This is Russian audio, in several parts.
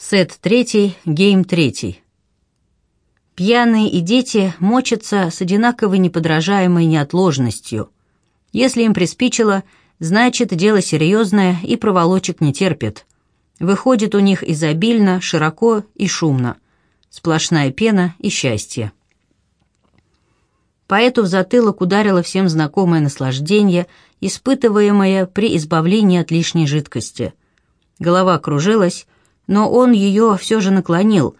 Сет третий, гейм третий. Пьяные и дети мочатся с одинаковой неподражаемой неотложностью. Если им приспичило, значит, дело серьезное и проволочек не терпит. Выходит у них изобильно, широко и шумно. Сплошная пена и счастье. Поэту в затылок ударило всем знакомое наслаждение, испытываемое при избавлении от лишней жидкости. Голова кружилась, но он ее все же наклонил,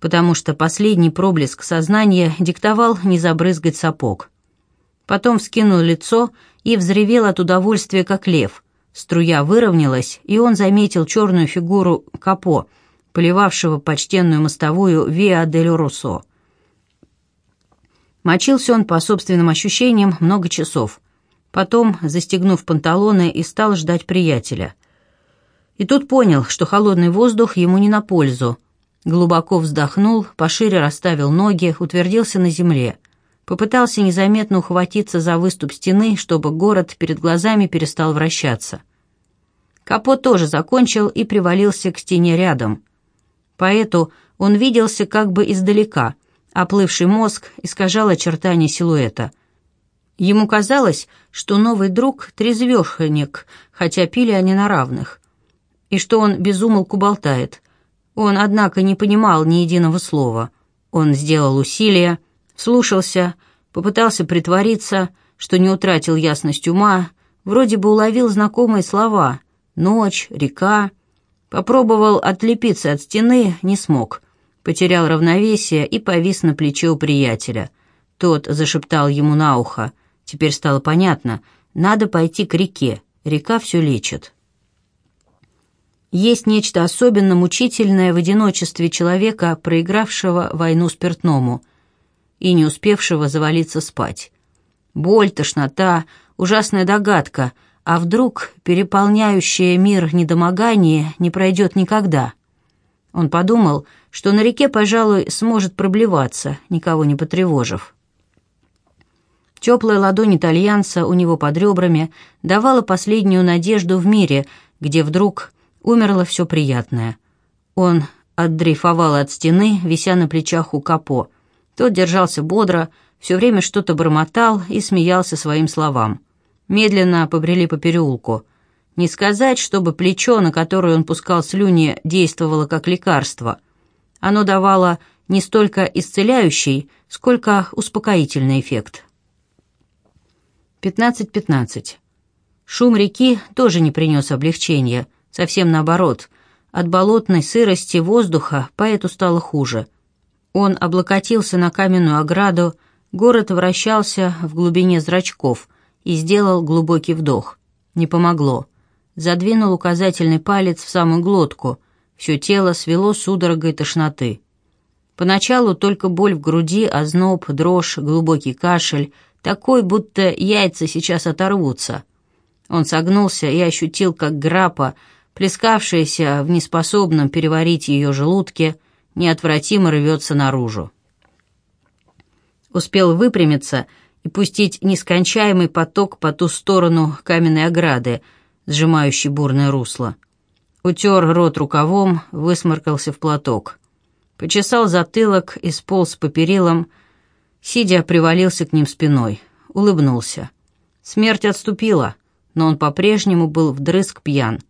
потому что последний проблеск сознания диктовал не забрызгать сапог. Потом вскинул лицо и взревел от удовольствия, как лев. Струя выровнялась, и он заметил черную фигуру Капо, поливавшего почтенную мостовую Виа дель Руссо. Мочился он, по собственным ощущениям, много часов. Потом, застегнув панталоны, и стал ждать приятеля. И тут понял, что холодный воздух ему не на пользу. Глубоко вздохнул, пошире расставил ноги, утвердился на земле. Попытался незаметно ухватиться за выступ стены, чтобы город перед глазами перестал вращаться. Капот тоже закончил и привалился к стене рядом. Поэту он виделся как бы издалека. Оплывший мозг искажал очертания силуэта. Ему казалось, что новый друг — трезвешенек, хотя пили они на равных и что он безумолку болтает. Он, однако, не понимал ни единого слова. Он сделал усилие, слушался, попытался притвориться, что не утратил ясность ума, вроде бы уловил знакомые слова «ночь», «река». Попробовал отлепиться от стены, не смог. Потерял равновесие и повис на плече у приятеля. Тот зашептал ему на ухо. Теперь стало понятно, надо пойти к реке, река все лечит. Есть нечто особенно мучительное в одиночестве человека, проигравшего войну спиртному и не успевшего завалиться спать. Боль, тошнота, ужасная догадка, а вдруг переполняющее мир недомогание не пройдет никогда. Он подумал, что на реке, пожалуй, сможет проблеваться, никого не потревожив. Теплая ладонь итальянца у него под ребрами давала последнюю надежду в мире, где вдруг умерло все приятное. Он отдрейфовал от стены, вися на плечах у Капо. Тот держался бодро, все время что-то бормотал и смеялся своим словам. Медленно побрели по переулку. Не сказать, чтобы плечо, на которое он пускал слюни, действовало как лекарство. Оно давало не столько исцеляющий, сколько успокоительный эффект. 15.15. Шум реки тоже не принес облегчения – Совсем наоборот. От болотной сырости воздуха поэту стало хуже. Он облокотился на каменную ограду, город вращался в глубине зрачков и сделал глубокий вдох. Не помогло. Задвинул указательный палец в самую глотку. Все тело свело судорогой тошноты. Поначалу только боль в груди, озноб, дрожь, глубокий кашель, такой, будто яйца сейчас оторвутся. Он согнулся и ощутил, как грапа плескавшаяся в неспособном переварить ее желудке, неотвратимо рвется наружу. Успел выпрямиться и пустить нескончаемый поток по ту сторону каменной ограды, сжимающей бурное русло. Утер рот рукавом, высморкался в платок. Почесал затылок и сполз по перилам, сидя, привалился к ним спиной. Улыбнулся. Смерть отступила, но он по-прежнему был вдрызг пьян.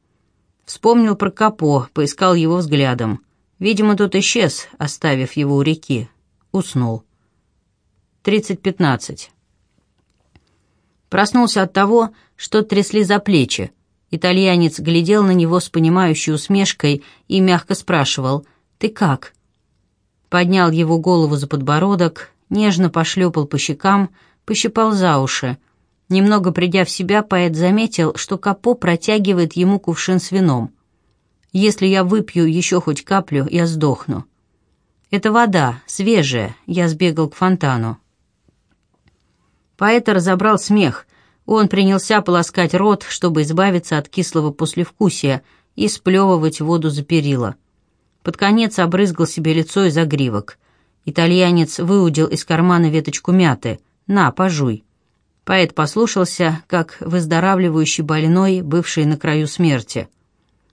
Вспомнил про Капо, поискал его взглядом. Видимо, тот исчез, оставив его у реки. Уснул. Тридцать пятнадцать. Проснулся от того, что трясли за плечи. Итальянец глядел на него с понимающей усмешкой и мягко спрашивал «Ты как?». Поднял его голову за подбородок, нежно пошлепал по щекам, пощипал за уши – Немного придя в себя, поэт заметил, что Капо протягивает ему кувшин с вином. «Если я выпью еще хоть каплю, я сдохну». «Это вода, свежая», — я сбегал к фонтану. Поэт разобрал смех. Он принялся полоскать рот, чтобы избавиться от кислого послевкусия и сплевывать воду за перила. Под конец обрызгал себе лицо и загривок. Итальянец выудил из кармана веточку мяты. «На, пожуй». Поэт послушался, как выздоравливающий больной, бывший на краю смерти.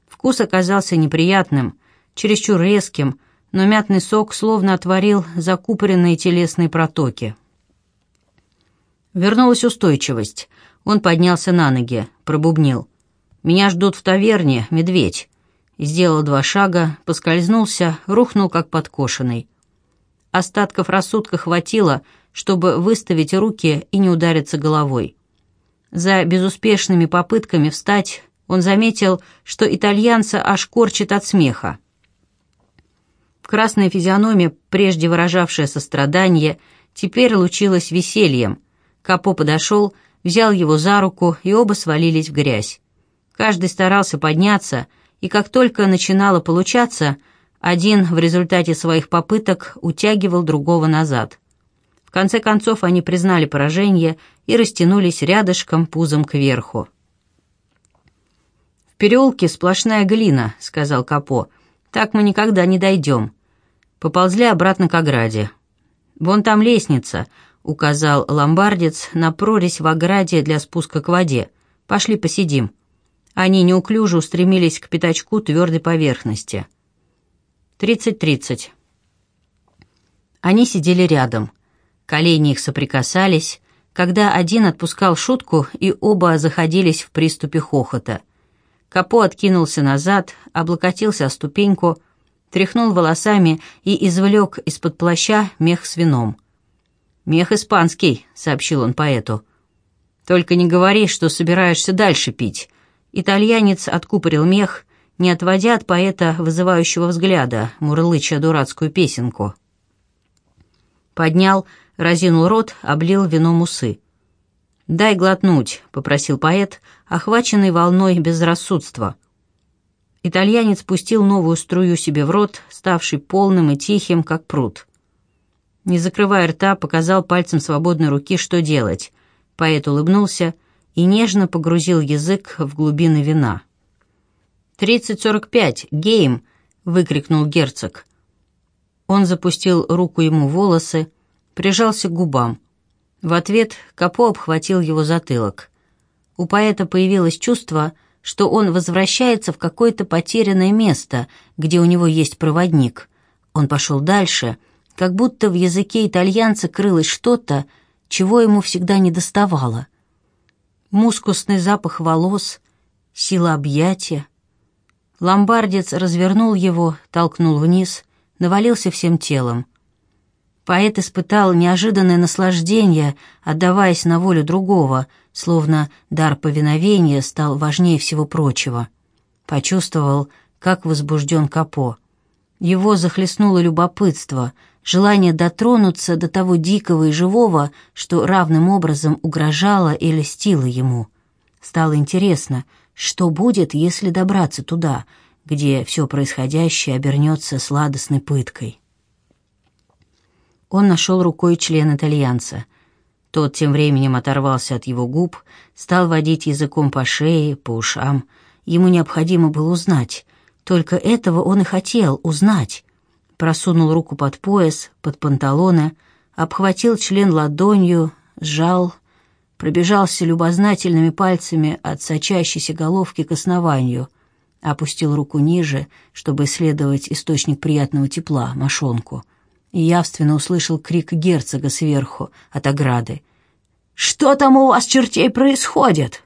Вкус оказался неприятным, чересчур резким, но мятный сок словно отворил закупоренные телесные протоки. Вернулась устойчивость. Он поднялся на ноги, пробубнил. «Меня ждут в таверне, медведь». Сделал два шага, поскользнулся, рухнул как подкошенный. Остатков рассудка хватило, чтобы выставить руки и не удариться головой. За безуспешными попытками встать он заметил, что итальянца аж корчит от смеха. Красная физиономия, прежде выражавшая сострадание, теперь лучилась весельем. Капо подошел, взял его за руку, и оба свалились в грязь. Каждый старался подняться, и как только начинало получаться, один в результате своих попыток утягивал другого назад. В конце концов они признали поражение и растянулись рядышком пузом кверху. «В переулке сплошная глина», — сказал Капо. «Так мы никогда не дойдем». Поползли обратно к ограде. «Вон там лестница», — указал ломбардец на прорезь в ограде для спуска к воде. «Пошли посидим». Они неуклюже устремились к пятачку твердой поверхности. «Тридцать-тридцать». Они сидели рядом. Колени их соприкасались, когда один отпускал шутку, и оба заходились в приступе хохота. Капо откинулся назад, облокотился о ступеньку, тряхнул волосами и извлек из-под плаща мех с вином. «Мех испанский», — сообщил он поэту. «Только не говори, что собираешься дальше пить». Итальянец откупорил мех, не отводя от поэта вызывающего взгляда, мурлыча дурацкую песенку. Поднял, разинул рот, облил вином усы. «Дай глотнуть», — попросил поэт, охваченный волной безрассудства. Итальянец пустил новую струю себе в рот, ставший полным и тихим, как пруд. Не закрывая рта, показал пальцем свободной руки, что делать. Поэт улыбнулся и нежно погрузил язык в глубины вина. «Тридцать сорок пять! Гейм!» — выкрикнул герцог. Он запустил руку ему в волосы, прижался к губам. В ответ Капо обхватил его затылок. У поэта появилось чувство, что он возвращается в какое-то потерянное место, где у него есть проводник. Он пошел дальше, как будто в языке итальянца крылось что-то, чего ему всегда не доставало. Мускусный запах волос, сила объятия. Ломбардец развернул его, толкнул вниз, навалился всем телом. Поэт испытал неожиданное наслаждение, отдаваясь на волю другого, словно дар повиновения стал важнее всего прочего. Почувствовал, как возбужден Капо. Его захлестнуло любопытство, желание дотронуться до того дикого и живого, что равным образом угрожало и льстило ему. Стало интересно, что будет, если добраться туда, где все происходящее обернется сладостной пыткой. Он нашел рукой член итальянца. Тот тем временем оторвался от его губ, стал водить языком по шее, по ушам. Ему необходимо было узнать. Только этого он и хотел узнать. Просунул руку под пояс, под панталоны, обхватил член ладонью, сжал, пробежался любознательными пальцами от сочащейся головки к основанию, опустил руку ниже, чтобы исследовать источник приятного тепла, мошонку — и явственно услышал крик герцога сверху, от ограды. «Что там у вас, чертей, происходит?»